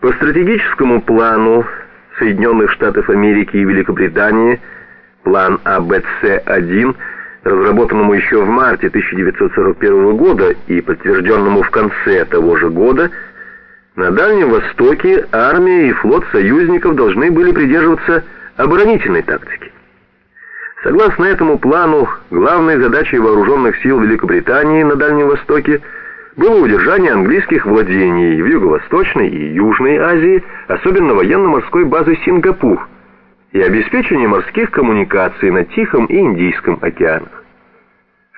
По стратегическому плану Соединенных Штатов Америки и Великобритании, план АБЦ-1, разработанному еще в марте 1941 года и подтвержденному в конце того же года, на Дальнем Востоке армия и флот союзников должны были придерживаться оборонительной тактики. Согласно этому плану, главной задачей вооруженных сил Великобритании на Дальнем Востоке было удержание английских владений в Юго-Восточной и Южной Азии, особенно военно-морской базы Сингапур, и обеспечение морских коммуникаций на Тихом и Индийском океанах.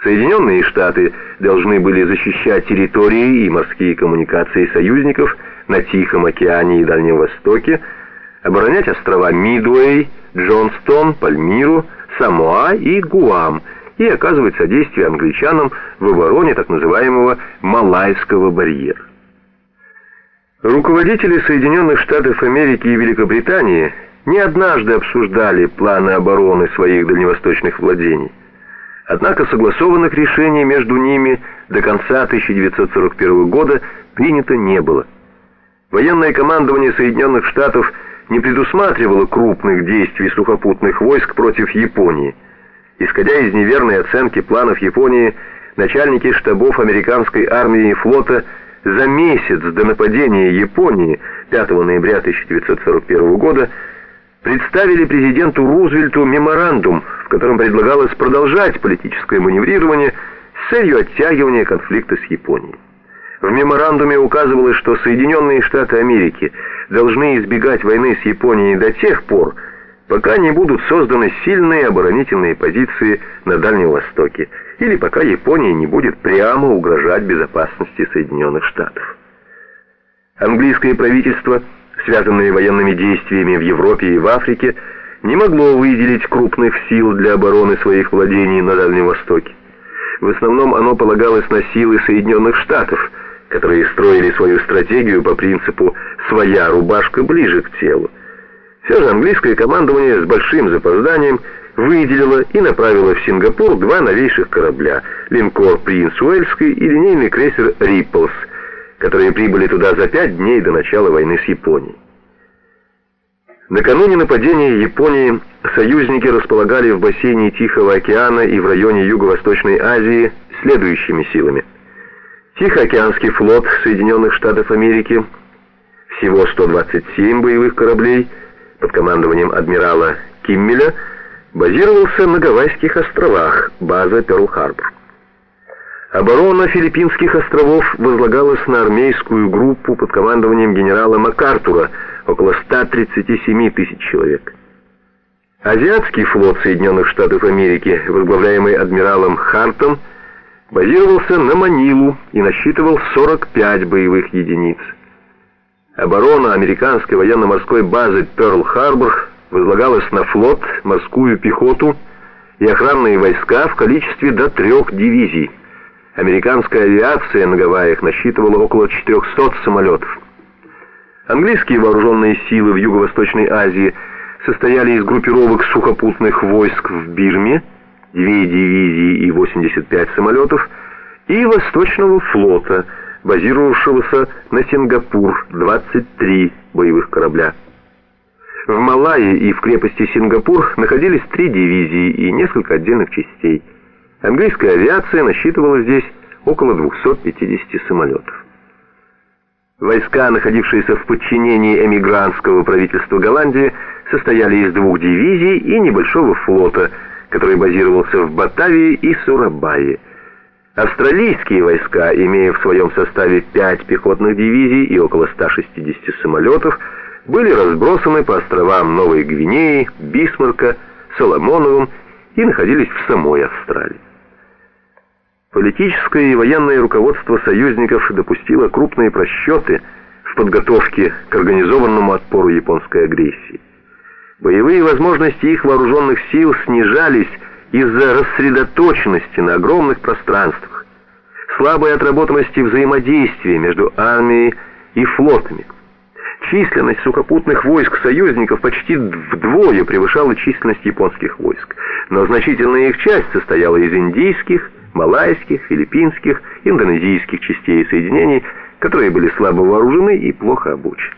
Соединенные Штаты должны были защищать территории и морские коммуникации союзников на Тихом океане и Дальнем Востоке, оборонять острова Мидуэй, Джонстон, Пальмиру, Самоа и Гуам и оказывать содействие англичанам в обороне так называемого Малайского барьера. Руководители Соединенных Штатов Америки и Великобритании не однажды обсуждали планы обороны своих дальневосточных владений. Однако согласованных решений между ними до конца 1941 года принято не было. Военное командование Соединенных Штатов – не предусматривало крупных действий сухопутных войск против Японии. Исходя из неверной оценки планов Японии, начальники штабов американской армии и флота за месяц до нападения Японии 5 ноября 1941 года представили президенту Рузвельту меморандум, в котором предлагалось продолжать политическое маневрирование с целью оттягивания конфликта с Японией. В меморандуме указывалось, что Соединенные Штаты Америки должны избегать войны с Японией до тех пор, пока не будут созданы сильные оборонительные позиции на Дальнем Востоке, или пока Япония не будет прямо угрожать безопасности Соединенных Штатов. Английское правительство, связанное военными действиями в Европе и в Африке, не могло выделить крупных сил для обороны своих владений на Дальнем Востоке. В основном оно полагалось на силы Соединенных Штатов – которые строили свою стратегию по принципу «своя рубашка ближе к телу». Все же английское командование с большим запозданием выделило и направило в Сингапур два новейших корабля – линкор «Принц Уэльский» и линейный крейсер «Рипплс», которые прибыли туда за пять дней до начала войны с Японией. Накануне нападения Японии союзники располагали в бассейне Тихого океана и в районе Юго-Восточной Азии следующими силами – Тихоокеанский флот Соединенных Штатов Америки, всего 127 боевых кораблей под командованием адмирала Киммеля, базировался на Гавайских островах, база Перл-Харбор. Оборона Филиппинских островов возлагалась на армейскую группу под командованием генерала МакАртура, около 137 тысяч человек. Азиатский флот Соединенных Штатов Америки, возглавляемый адмиралом Хартом, базировался на Манилу и насчитывал 45 боевых единиц. Оборона американской военно-морской базы Пёрл-Харбор возлагалась на флот, морскую пехоту и охранные войска в количестве до трех дивизий. Американская авиация на Гавайях насчитывала около 400 самолетов. Английские вооруженные силы в Юго-Восточной Азии состояли из группировок сухопутных войск в Бирме, две дивизии и 85 самолетов, и Восточного флота, базировавшегося на Сингапур, 23 боевых корабля. В Малайи и в крепости Сингапур находились три дивизии и несколько отдельных частей. Английская авиация насчитывала здесь около 250 самолетов. Войска, находившиеся в подчинении эмигрантского правительства Голландии, состояли из двух дивизий и небольшого флота – который базировался в Батавии и Сурабае. Австралийские войска, имея в своем составе пять пехотных дивизий и около 160 самолетов, были разбросаны по островам Новой Гвинеи, Бисмарка, Соломоновым и находились в самой Австралии. Политическое и военное руководство союзников допустило крупные просчеты в подготовке к организованному отпору японской агрессии. Боевые возможности их вооруженных сил снижались из-за рассредоточенности на огромных пространствах, слабой отработанности взаимодействия между армией и флотами. Численность сухопутных войск союзников почти вдвое превышала численность японских войск, но значительная их часть состояла из индийских, малайских, филиппинских, индонезийских частей и соединений, которые были слабо вооружены и плохо обучены.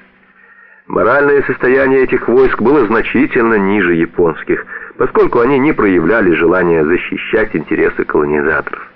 Моральное состояние этих войск было значительно ниже японских, поскольку они не проявляли желания защищать интересы колонизаторов.